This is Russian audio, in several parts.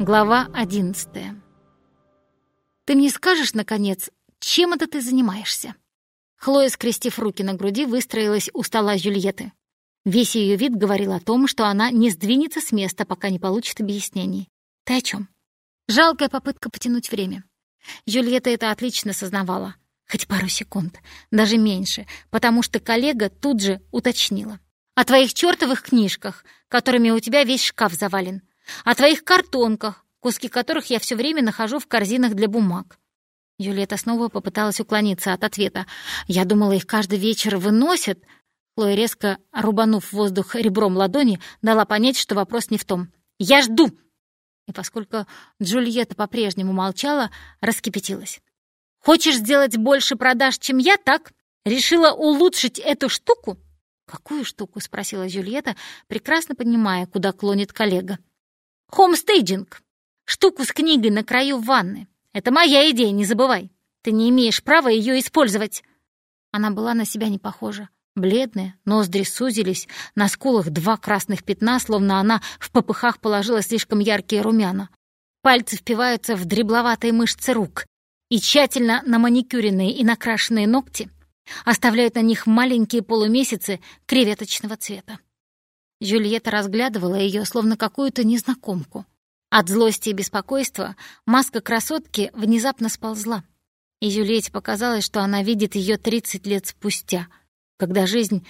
Глава одиннадцатая. «Ты мне скажешь, наконец, чем это ты занимаешься?» Хлоя, скрестив руки на груди, выстроилась у стола Жюльетты. Весь ее вид говорил о том, что она не сдвинется с места, пока не получит объяснений. «Ты о чем? Жалкая попытка потянуть время. Жюльетта это отлично сознавала. Хоть пару секунд, даже меньше, потому что коллега тут же уточнила. «О твоих чертовых книжках, которыми у тебя весь шкаф завален. О твоих картонках, куски которых я все время нахожу в корзинах для бумаг». Юлиета снова попыталась уклониться от ответа. «Я думала, их каждый вечер выносят». Хлоя, резко рубанув воздух ребром ладони, дала понять, что вопрос не в том. «Я жду!» И поскольку Джульетта по-прежнему молчала, раскипятилась. «Хочешь сделать больше продаж, чем я, так? Решила улучшить эту штуку?» «Какую штуку?» — спросила Джульетта, прекрасно понимая, куда клонит коллега. «Хомстейджинг. Штуку с книгой на краю ванны. Это моя идея, не забывай. Ты не имеешь права ее использовать». Она была на себя не похожа. Бледная, ноздри сузились, на скулах два красных пятна, словно она в попыхах положила слишком яркие румяна. Пальцы впиваются в дребловатые мышцы рук, и тщательно на маникюренные и накрашенные ногти оставляют на них маленькие полумесяцы креветочного цвета. Жюльетта разглядывала ее, словно какую-то незнакомку. От злости и беспокойства маска красотки внезапно сползла, и Жюльетте показалось, что она видит ее 30 лет спустя — когда жизнь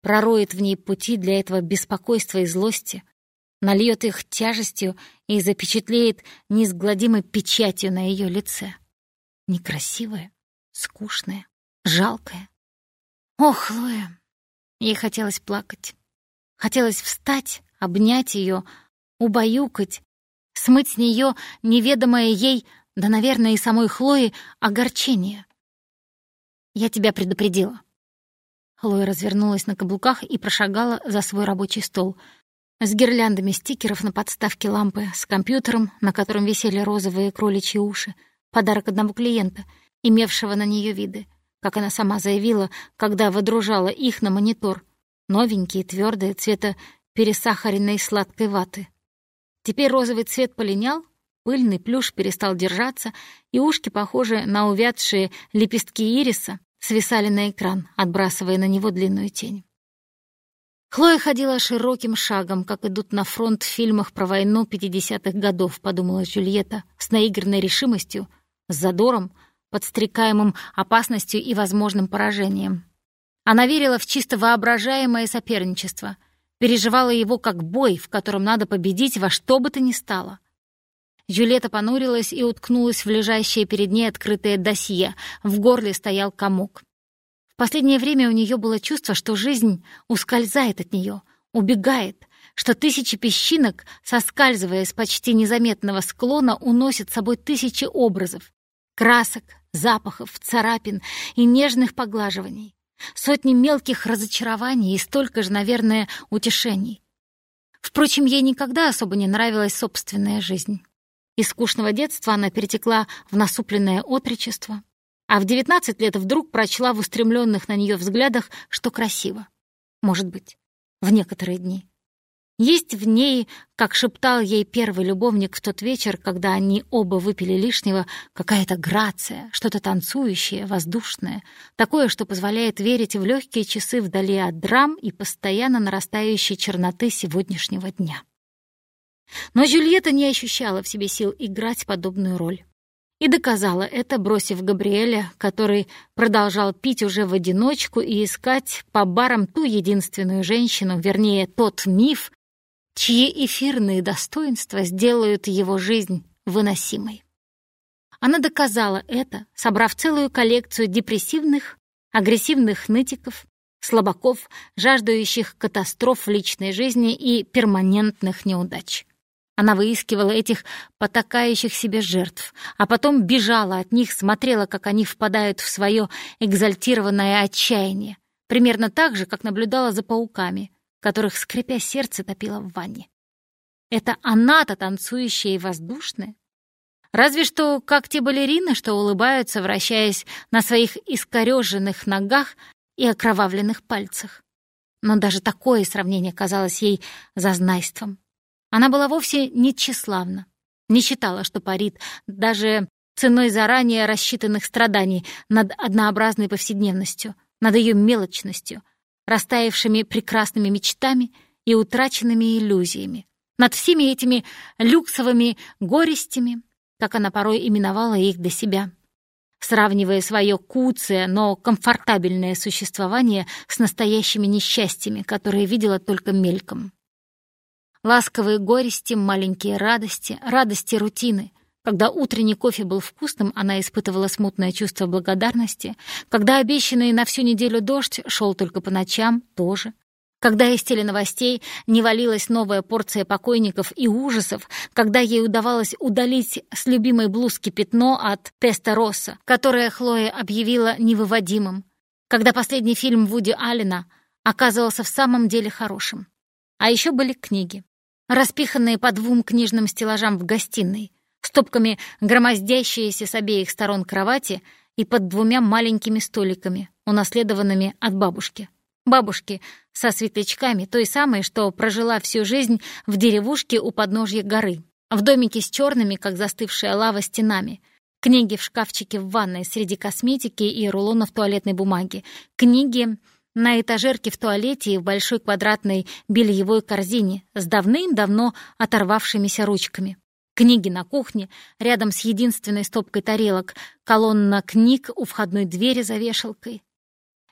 пророет в ней пути для этого беспокойства и злости, нальет их тяжестью и запечатлеет неизгладимой печатью на ее лице. Некрасивая, скучная, жалкая. Ох, Хлоя! Ей хотелось плакать. Хотелось встать, обнять ее, убаюкать, смыть с нее неведомое ей, да, наверное, и самой Хлои, огорчение. «Я тебя предупредила», Хлоя развернулась на каблуках и прошагала за свой рабочий стол. С гирляндами стикеров на подставке лампы, с компьютером, на котором висели розовые кроличьи уши, подарок одного клиента, имевшего на нее виды, как она сама заявила, когда выдружала их на монитор, новенькие, твердые, цвета пересахаренной сладкой ваты. Теперь розовый цвет полинял, пыльный плюш перестал держаться, и ушки, похожие на увядшие лепестки ириса, свисали на экран, отбрасывая на него длинную тень. Хлоя ходила широким шагом, как идут на фронт в фильмах про войну 50-х годов, подумала Джульетта, с наигранной решимостью, с задором, подстрекаемым опасностью и возможным поражением. Она верила в чисто воображаемое соперничество, переживала его как бой, в котором надо победить во что бы то ни стало. Джульетта понурилась и уткнулась в лежащее перед ней открытое досье. В горле стоял комок. В последнее время у нее было чувство, что жизнь ускользает от нее, убегает, что тысячи песчинок, соскальзывая с почти незаметного склона, уносят с собой тысячи образов, красок, запахов, царапин и нежных поглаживаний, сотни мелких разочарований и столько же, наверное, утешений. Впрочем, ей никогда особо не нравилась собственная жизнь. Из скучного детства она перетекла в насупленное отречество, а в 19 лет вдруг прочла в устремленных на нее взглядах, что красиво. Может быть, в некоторые дни. Есть в ней, как шептал ей первый любовник в тот вечер, когда они оба выпили лишнего, какая-то грация, что-то танцующее, воздушное, такое, что позволяет верить в легкие часы вдали от драм и постоянно нарастающей черноты сегодняшнего дня. Но Джульетта не ощущала в себе сил играть подобную роль. И доказала это, бросив Габриэля, который продолжал пить уже в одиночку и искать по барам ту единственную женщину, вернее, тот миф, чьи эфирные достоинства сделают его жизнь выносимой. Она доказала это, собрав целую коллекцию депрессивных, агрессивных нытиков, слабаков, жаждущих катастроф в личной жизни и перманентных неудач. Она выискивала этих потакающих себе жертв, а потом бежала от них, смотрела, как они впадают в свое экзальтированное отчаяние, примерно так же, как наблюдала за пауками, которых, скрипя сердце, топила в ванне. Это она-то танцующая и воздушная? Разве что как те балерины, что улыбаются, вращаясь на своих искореженных ногах и окровавленных пальцах. Но даже такое сравнение казалось ей зазнайством. Она была вовсе не тщеславна, Не считала, что парит, даже ценой заранее рассчитанных страданий над однообразной повседневностью, над ее мелочностью, растаявшими прекрасными мечтами и утраченными иллюзиями, над всеми этими люксовыми горестями, как она порой именовала их для себя, сравнивая свое куцее, но комфортабельное существование с настоящими несчастьями, которые видела только мельком. Ласковые горести, маленькие радости, радости рутины — когда утренний кофе был вкусным, она испытывала смутное чувство благодарности. Когда обещанный на всю неделю дождь шел только по ночам, тоже. Когда из теленовостей не валилась новая порция покойников и ужасов, когда ей удавалось удалить с любимой блузки пятно от Теста Росса, которое Хлоя объявила невыводимым, когда последний фильм Вуди Аллена оказывался в самом деле хорошим. А еще были книги, распиханные по двум книжным стеллажам в гостиной — стопками громоздящиеся с обеих сторон кровати и под двумя маленькими столиками, унаследованными от бабушки. Бабушки со светлячками, той самой, что прожила всю жизнь в деревушке у подножья горы, в домике с черными, как застывшая лава, стенами, книги в шкафчике в ванной среди косметики и рулонов туалетной бумаги, книги на этажерке в туалете и в большой квадратной бельевой корзине с давным-давно оторвавшимися ручками. Книги на кухне, рядом с единственной стопкой тарелок, колонна книг у входной двери за вешалкой.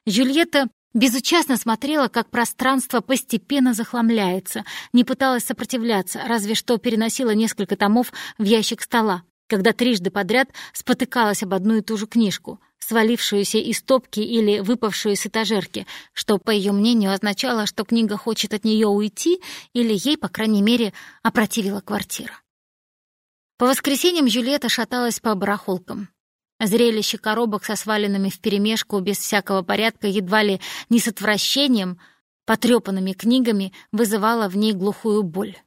Жюльетта безучастно смотрела, как пространство постепенно захламляется, не пыталась сопротивляться, разве что переносила несколько томов в ящик стола, когда трижды подряд спотыкалась об одну и ту же книжку, свалившуюся из стопки или выпавшую с этажерки, что, по ее мнению, означало, что книга хочет от нее уйти или ей, по крайней мере, опротивила квартира. По воскресеньям Жюльетта шаталась по барахолкам. Зрелище коробок со сваленными вперемешку без всякого порядка едва ли не с отвращением, потрепанными книгами вызывало в ней глухую боль.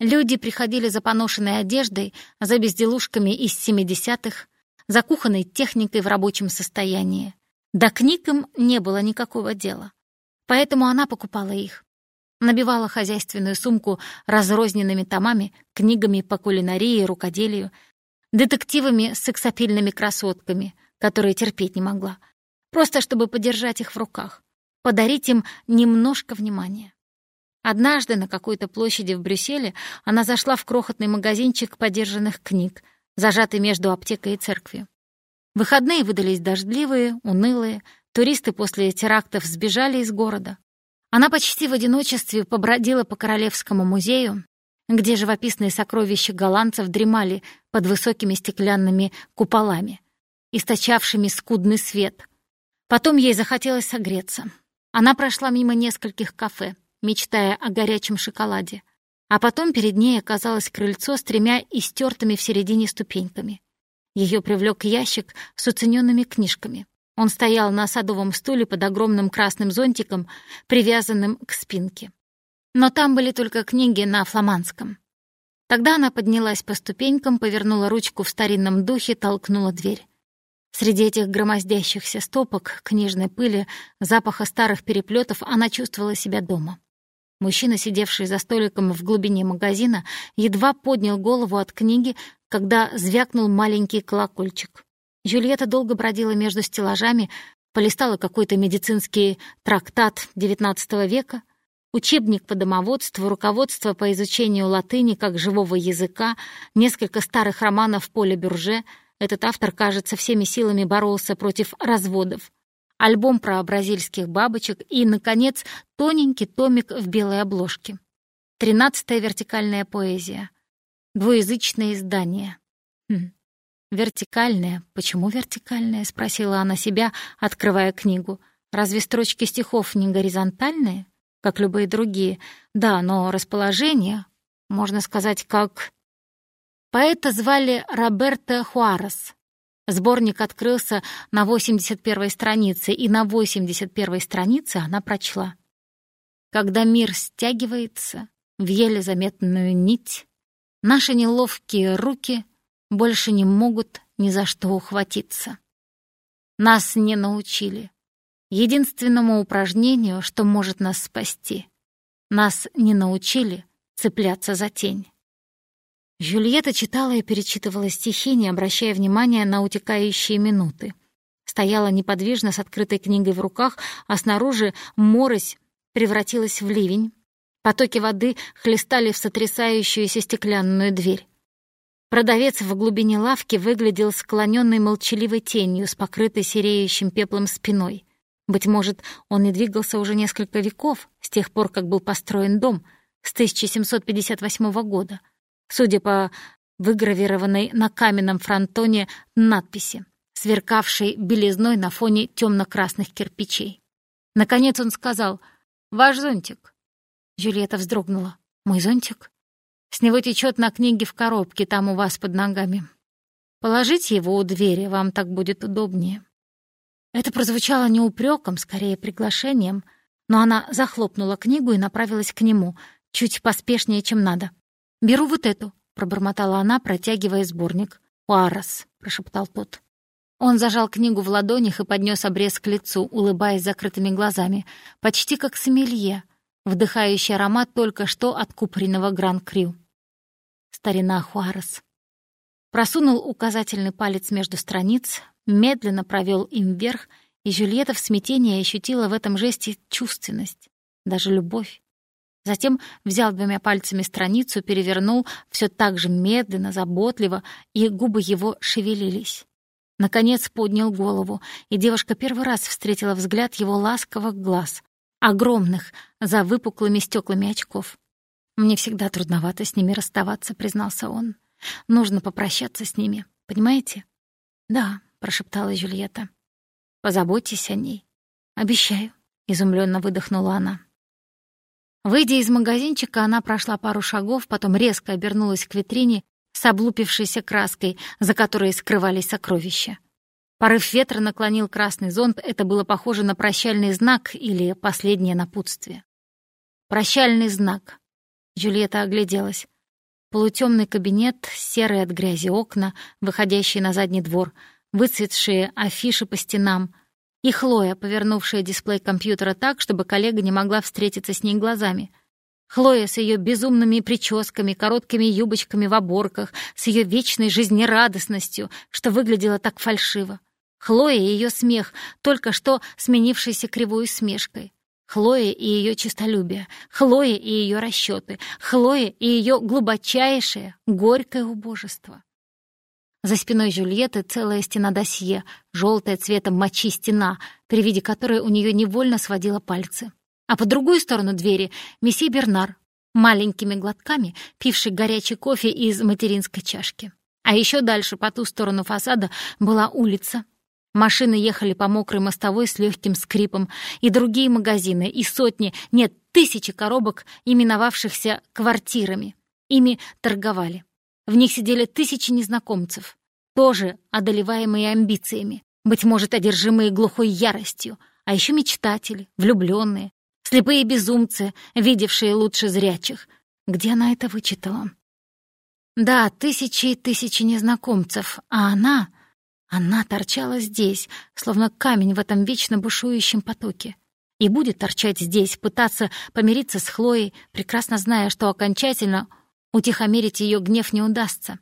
Люди приходили за поношенной одеждой, за безделушками из семидесятых, за кухонной техникой в рабочем состоянии. До книг им не было никакого дела. Поэтому она покупала их набивала хозяйственную сумку разрозненными томами, книгами по кулинарии и рукоделию, детективами с сексапильными красотками, которые терпеть не могла, просто чтобы подержать их в руках, подарить им немножко внимания. Однажды на какой-то площади в Брюсселе она зашла в крохотный магазинчик подержанных книг, зажатый между аптекой и церковью. Выходные выдались дождливые, унылые, туристы после терактов сбежали из города. Она почти в одиночестве побродила по Королевскому музею, где живописные сокровища голландцев дремали под высокими стеклянными куполами, источавшими скудный свет. Потом ей захотелось согреться. Она прошла мимо нескольких кафе, мечтая о горячем шоколаде. А потом перед ней оказалось крыльцо с тремя истертыми в середине ступеньками. Ее привлек ящик с уцененными книжками. Он стоял на садовом стуле под огромным красным зонтиком, привязанным к спинке. Но там были только книги на фламандском. Тогда она поднялась по ступенькам, повернула ручку в старинном духе, толкнула дверь. Среди этих громоздящихся стопок, книжной пыли, запаха старых переплетов она чувствовала себя дома. Мужчина, сидевший за столиком в глубине магазина, едва поднял голову от книги, когда звякнул маленький колокольчик. Жюльетта долго бродила между стеллажами, полистала какой-то медицинский трактат XIX века, учебник по домоводству, руководство по изучению латыни как живого языка, несколько старых романов Поля Бюрже. Этот автор, кажется, всеми силами боролся против разводов. Альбом про бразильских бабочек и, наконец, тоненький томик в белой обложке. Тринадцатая вертикальная поэзия. Двуязычное издание. Хм. «Вертикальная? Почему вертикальная?» — спросила она себя, открывая книгу. «Разве строчки стихов не горизонтальные, как любые другие? Да, но расположение, можно сказать, как...» Поэта звали Роберто Хуарес. Сборник открылся на 81-й странице, и на 81-й странице она прочла. «Когда мир стягивается в еле заметную нить, наши неловкие руки — больше не могут ни за что ухватиться. Нас не научили. Единственному упражнению, что может нас спасти. Нас не научили цепляться за тень. Жюльетта читала и перечитывала стихи, не обращая внимания на утекающие минуты. Стояла неподвижно с открытой книгой в руках, а снаружи морось превратилась в ливень. Потоки воды хлестали в сотрясающуюся стеклянную дверь. Продавец в глубине лавки выглядел склоненной молчаливой тенью с покрытой сереющим пеплом спиной. Быть может, он не двигался уже несколько веков, с тех пор, как был построен дом, с 1758 года, судя по выгравированной на каменном фронтоне надписи, сверкавшей белизной на фоне темно-красных кирпичей. Наконец он сказал «Ваш зонтик». Джульетта вздрогнула. «Мой зонтик?» «С него течет на книге в коробке, там у вас под ногами. Положите его у двери, вам так будет удобнее». Это прозвучало не упреком, скорее приглашением, но она захлопнула книгу и направилась к нему, чуть поспешнее, чем надо. «Беру вот эту», — пробормотала она, протягивая сборник. «Уарос», — прошептал тот. Он зажал книгу в ладонях и поднес обрез к лицу, улыбаясь закрытыми глазами, почти как сомелье, вдыхающий аромат только что откупоренного Гран-Крю. Старина Хуарес. Просунул указательный палец между страниц, медленно провел им вверх, и Жюльетта в смятении ощутила в этом жесте чувственность, даже любовь. Затем взял двумя пальцами страницу, перевернул все так же медленно, заботливо, и губы его шевелились. Наконец поднял голову, и девушка первый раз встретила взгляд его ласковых глаз, огромных, за выпуклыми стеклами очков. «Мне всегда трудновато с ними расставаться», — признался он. «Нужно попрощаться с ними, понимаете?» «Да», — прошептала Жюльетта. «Позаботьтесь о ней». «Обещаю», — изумленно выдохнула она. Выйдя из магазинчика, она прошла пару шагов, потом резко обернулась к витрине с облупившейся краской, за которой скрывались сокровища. Порыв ветра наклонил красный зонт, это было похоже на прощальный знак или последнее напутствие. Прощальный знак. Джульетта огляделась. Полутемный кабинет, серые от грязи окна, выходящие на задний двор, выцветшие афиши по стенам — и Хлоя, повернувшая дисплей компьютера так, чтобы коллега не могла встретиться с ней глазами — Хлоя с ее безумными прическами, короткими юбочками в оборках, с ее вечной жизнерадостностью, что выглядело так фальшиво. Хлоя и ее смех, только что сменившийся кривой усмешкой. Хлоя и ее честолюбие, Хлоя и ее расчеты, Хлоя и ее глубочайшее, горькое убожество. За спиной Жюльетты целая стена досье, желтая цветом мочи стена, при виде которой у нее невольно сводила пальцы а по другую сторону двери месье Бернар, маленькими глотками пивший горячий кофе из материнской чашки. А еще дальше, по ту сторону фасада, была улица. Машины ехали по мокрой мостовой с легким скрипом, и другие магазины, и сотни, нет, тысячи коробок, именовавшихся квартирами. Ими торговали. В них сидели тысячи незнакомцев, тоже одолеваемые амбициями, быть может, одержимые глухой яростью, а еще мечтатели, влюбленные, Слепые безумцы, видевшие лучше зрячих. Где она это вычитала? Да, тысячи и тысячи незнакомцев, а она... Она торчала здесь, словно камень в этом вечно бушующем потоке. И будет торчать здесь, пытаться помириться с Хлоей, прекрасно зная, что окончательно утихомирить ее гнев не удастся.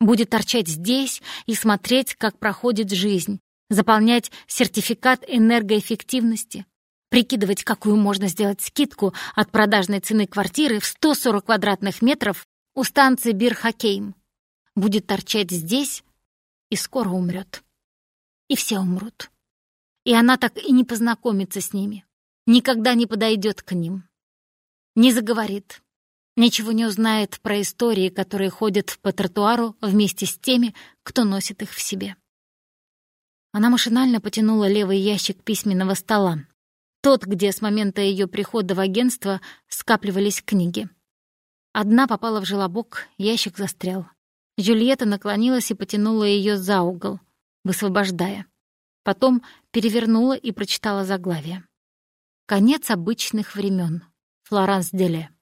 Будет торчать здесь и смотреть, как проходит жизнь, заполнять сертификат энергоэффективности, прикидывать, какую можно сделать скидку от продажной цены квартиры в 140 квадратных метров у станции Бирхакейм. Будет торчать здесь и скоро умрет. И все умрут. И она так и не познакомится с ними, никогда не подойдет к ним, не заговорит, ничего не узнает про истории, которые ходят по тротуару вместе с теми, кто носит их в себе. Она машинально потянула левый ящик письменного стола, тот, где с момента ее прихода в агентство скапливались книги. Одна попала в желобок, ящик застрял. Джульетта наклонилась и потянула ее за угол, высвобождая. Потом перевернула и прочитала заглавие. «Конец обычных времен. Флоранс Деле».